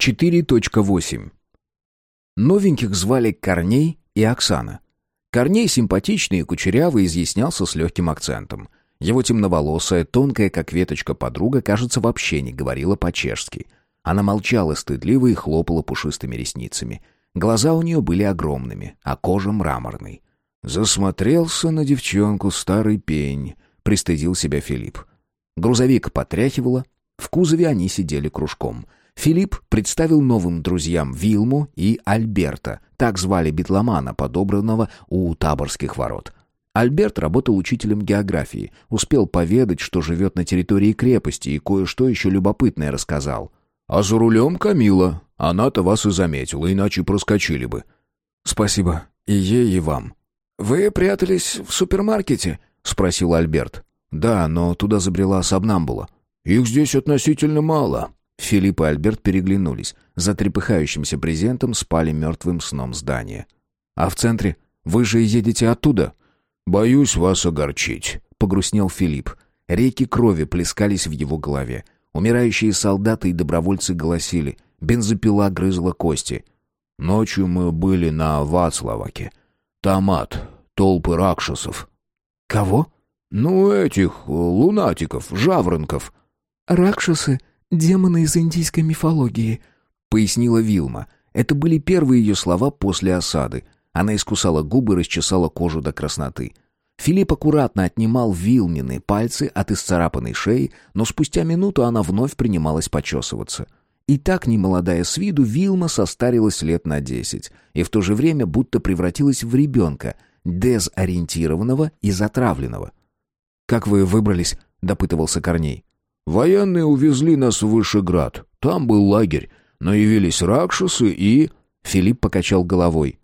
4.8 Новеньких звали Корней и Оксана. Корней симпатичный и кучерявый изъяснялся с легким акцентом. Его темноволосая, тонкая, как веточка подруга, кажется, вообще не говорила по-чешски. Она молчала стыдливо и хлопала пушистыми ресницами. Глаза у нее были огромными, а кожа мраморной. «Засмотрелся на девчонку старый пень», — пристыдил себя Филипп. Грузовик потряхивало, в кузове они сидели кружком. Филипп представил новым друзьям Вилму и Альберта, так звали битломана, подобранного у таборских ворот. Альберт работал учителем географии, успел поведать, что живет на территории крепости, и кое-что еще любопытное рассказал. «А за рулем Камила. Она-то вас и заметила, иначе проскочили бы». «Спасибо. И ей, и вам». «Вы прятались в супермаркете?» — спросил Альберт. «Да, но туда забрела Сабнамбула». «Их здесь относительно мало». Филипп и Альберт переглянулись. За трепыхающимся брезентом спали мертвым сном здания. «А в центре? Вы же едете оттуда?» «Боюсь вас огорчить», — погрустнел Филипп. Реки крови плескались в его голове. Умирающие солдаты и добровольцы голосили. Бензопила грызла кости. «Ночью мы были на Вацлаваке. Там ад, толпы ракшасов». «Кого?» «Ну, этих, лунатиков, жаворонков». «Ракшасы — демоны из индийской мифологии», — пояснила Вилма. Это были первые ее слова после осады. Она искусала губы, расчесала кожу до красноты. Филипп аккуратно отнимал Вилмины пальцы от исцарапанной шеи, но спустя минуту она вновь принималась почесываться. И так, немолодая с виду, Вилма состарилась лет на десять, и в то же время будто превратилась в ребенка, дезориентированного и затравленного. «Как вы выбрались?» — допытывался Корней. Военные увезли нас в Вышеград. Там был лагерь. Но явились ракшасы и...» Филипп покачал головой.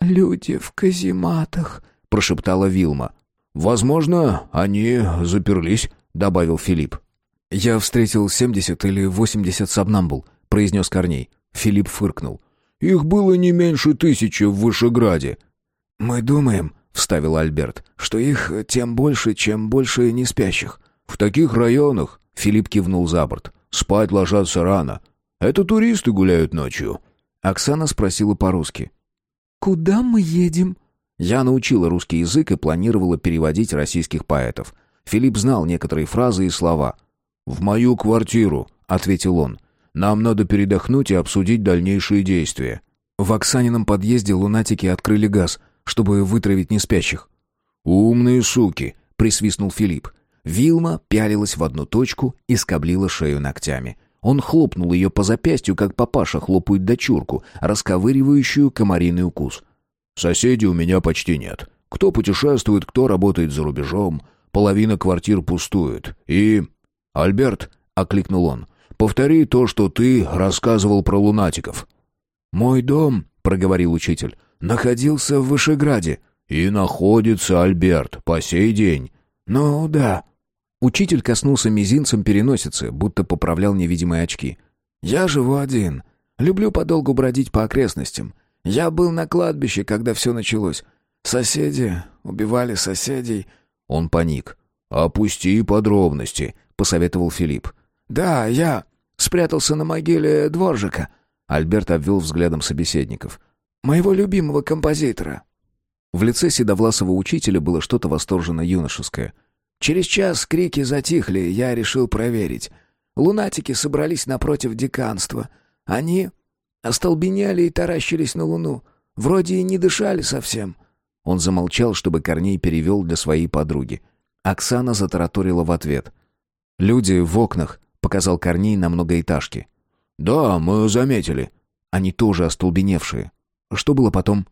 «Люди в казематах», — прошептала Вилма. «Возможно, они заперлись», — добавил Филипп. «Я встретил семьдесят или восемьдесят сабнамбул», — произнес Корней. Филипп фыркнул. «Их было не меньше тысячи в Вышеграде». «Мы думаем», — вставил Альберт, — «что их тем больше, чем больше неспящих». «В таких районах Филипп кивнул за борт. «Спать ложатся рано. Это туристы гуляют ночью». Оксана спросила по-русски. «Куда мы едем?» Я научила русский язык и планировала переводить российских поэтов. Филипп знал некоторые фразы и слова. «В мою квартиру», — ответил он. «Нам надо передохнуть и обсудить дальнейшие действия». В Оксанином подъезде лунатики открыли газ, чтобы вытравить неспящих. «Умные суки», — присвистнул Филипп. Вилма пялилась в одну точку и скоблила шею ногтями. Он хлопнул ее по запястью, как папаша хлопает дочурку, расковыривающую комариный укус. «Соседей у меня почти нет. Кто путешествует, кто работает за рубежом. Половина квартир пустует. И...» «Альберт», — окликнул он, — «повтори то, что ты рассказывал про лунатиков». «Мой дом», — проговорил учитель, — «находился в Вышеграде». «И находится, Альберт, по сей день». «Ну да», Учитель коснулся мизинцем переносицы, будто поправлял невидимые очки. «Я живу один. Люблю подолгу бродить по окрестностям. Я был на кладбище, когда все началось. Соседи убивали соседей». Он паник. «Опусти подробности», — посоветовал Филипп. «Да, я спрятался на могиле Дворжика». Альберт обвел взглядом собеседников. «Моего любимого композитора». В лице седовласого учителя было что-то восторженно юношеское — Через час крики затихли, я решил проверить. Лунатики собрались напротив деканства. Они остолбенели и таращились на луну. Вроде и не дышали совсем. Он замолчал, чтобы Корней перевел для своей подруги. Оксана затараторила в ответ. «Люди в окнах», — показал Корней на многоэтажке. «Да, мы заметили». Они тоже остолбеневшие. Что было потом?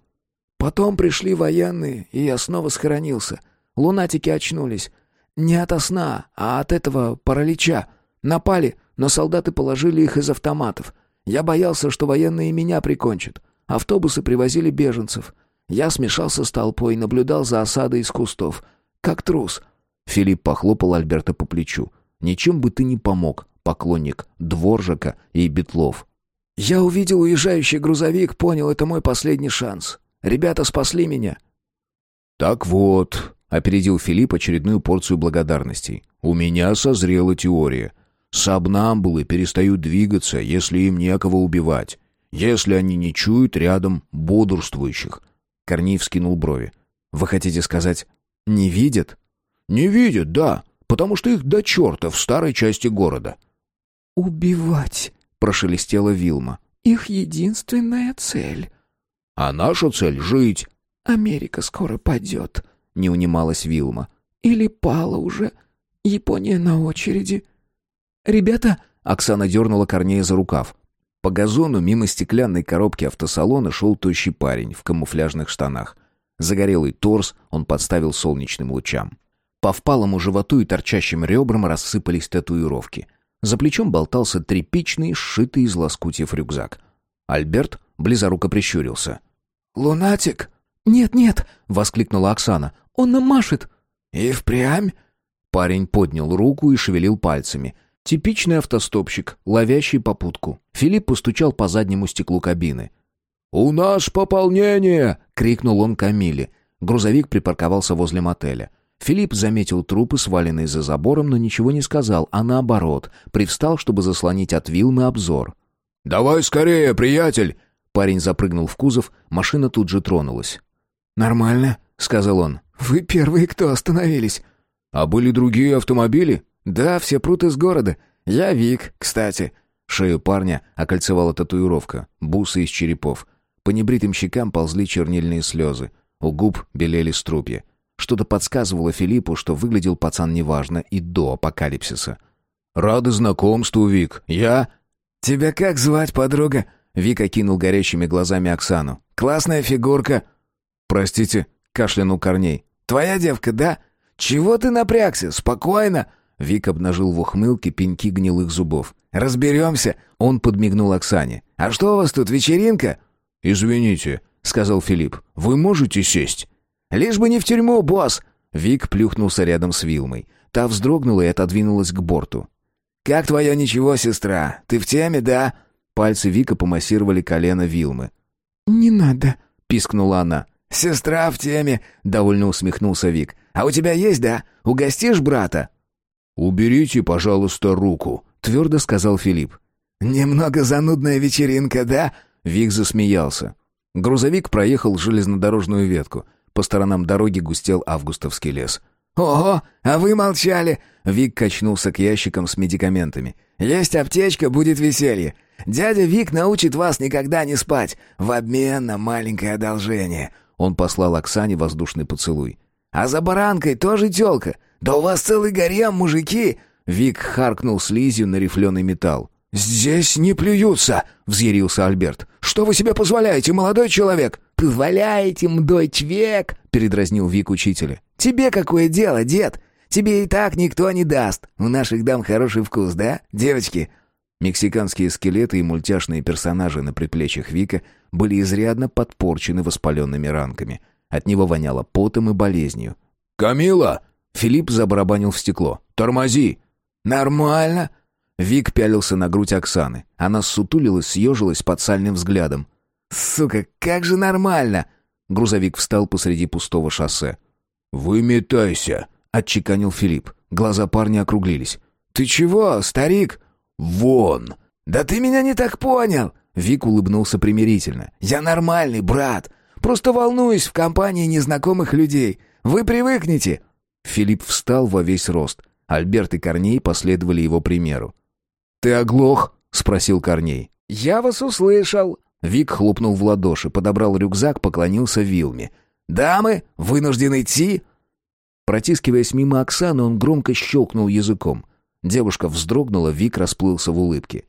Потом пришли военные, и я снова схоронился. Лунатики очнулись. Не ото сна, а от этого паралича. Напали, но солдаты положили их из автоматов. Я боялся, что военные меня прикончат. Автобусы привозили беженцев. Я смешался с толпой и наблюдал за осадой из кустов. Как трус. Филипп похлопал Альберта по плечу. «Ничем бы ты не помог, поклонник Дворжака и Бетлов». «Я увидел уезжающий грузовик, понял, это мой последний шанс. Ребята спасли меня». «Так вот», Опередил Филипп очередную порцию благодарностей. «У меня созрела теория. Сабнамбулы перестают двигаться, если им некого убивать. Если они не чуют рядом бодрствующих. Корней вскинул брови. Вы хотите сказать, не видят? Не видят, да, потому что их до черта в старой части города. Убивать, прошелестела Вилма. Их единственная цель. А наша цель — жить. Америка скоро падет, не унималась Вилма. Или пала уже. Япония на очереди. «Ребята!» — Оксана дернула Корнея за рукав. По газону мимо стеклянной коробки автосалона шел тощий парень в камуфляжных штанах. Загорелый торс он подставил солнечным лучам. По впалому животу и торчащим ребрам рассыпались татуировки. За плечом болтался тряпичный, сшитый из лоскутьев рюкзак. Альберт близоруко прищурился. «Лунатик?» «Нет-нет!» — воскликнула Оксана. «Он нам машет!» «И впрямь?» Парень поднял руку и шевелил пальцами. Типичный автостопщик, ловящий попутку. Филипп постучал по заднему стеклу кабины. «У нас пополнение!» — крикнул он Камиле. Грузовик припарковался возле мотеля. Филипп заметил трупы, сваленные за забором, но ничего не сказал, а наоборот, привстал, чтобы заслонить от Вилмы обзор. «Давай скорее, приятель!» Парень запрыгнул в кузов, машина тут же тронулась. «Нормально», — сказал он. «Вы первые, кто остановились». «А были другие автомобили?» «Да, все прут из города. Я Вик, кстати». Шею парня окольцевала татуировка, бусы из черепов. По небритым щекам ползли чернильные слезы. У губ белели струпья. Что-то подсказывало Филиппу, что выглядел пацан неважно и до апокалипсиса. «Рады знакомству, Вик. Я...» «Тебя как звать, подруга?» Вик окинул горящими глазами Оксану. «Классная фигурка». «Простите», — кашлянул Корней. «Твоя девка, да? Чего ты напрягся? Спокойно!» Вик обнажил в ухмылке пеньки гнилых зубов. «Разберемся!» Он подмигнул Оксане. «А что у вас тут, вечеринка?» «Извините», — сказал Филипп. «Вы можете сесть?» «Лишь бы не в тюрьму, босс!» Вик плюхнулся рядом с Вилмой. Та вздрогнула и отодвинулась к борту. «Как твое ничего, сестра? Ты в теме, да?» Пальцы Вика помассировали колено Вилмы. «Не надо», — пискнула она. «Сестра в теме», — довольно усмехнулся Вик. «А у тебя есть, да? Угостишь брата?» «Уберите, пожалуйста, руку», — твердо сказал Филипп. «Немного занудная вечеринка, да?» Вик засмеялся. Грузовик проехал железнодорожную ветку. По сторонам дороги густел августовский лес. «Ого, а вы молчали!» Вик качнулся к ящикам с медикаментами. «Есть аптечка, будет веселье. Дядя Вик научит вас никогда не спать, в обмен на маленькое одолжение». Он послал Оксане воздушный поцелуй. «А за баранкой тоже тёлка. Да у вас целый гарем, мужики!» Вик харкнул слизью на рифленый металл. «Здесь не плюются!» — взъярился Альберт. «Что вы себе позволяете, молодой человек?» «Позволяете, мдой чвек!» — передразнил Вик учителя. «Тебе какое дело, дед? Тебе и так никто не даст. У наших дам хороший вкус, да, девочки?» Мексиканские скелеты и мультяшные персонажи на предплечьях Вика были изрядно подпорчены воспаленными ранками. От него воняло потом и болезнью. «Камила!» Филипп забарабанил в стекло. «Тормози!» «Нормально!» Вик пялился на грудь Оксаны. Она ссутулилась, съежилась под сальным взглядом. «Сука, как же нормально!» Грузовик встал посреди пустого шоссе. «Выметайся!» — отчеканил Филипп. Глаза парня округлились. «Ты чего, старик?» «Вон!» «Да ты меня не так понял!» Вик улыбнулся примирительно. «Я нормальный, брат. Просто волнуюсь в компании незнакомых людей. Вы привыкнете!» Филипп встал во весь рост. Альберт и Корней последовали его примеру. «Ты оглох?» — спросил Корней. «Я вас услышал». Вик хлопнул в ладоши, подобрал рюкзак, поклонился Вилме. «Дамы, вынужден идти?» Протискиваясь мимо Оксаны, он громко щелкнул языком. Девушка вздрогнула, Вик расплылся в улыбке.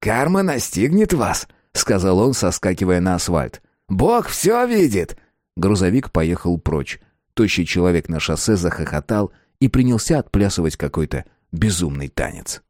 «Карма настигнет вас», — сказал он, соскакивая на асфальт. «Бог все видит!» Грузовик поехал прочь. Тощий человек на шоссе захохотал и принялся отплясывать какой-то безумный танец.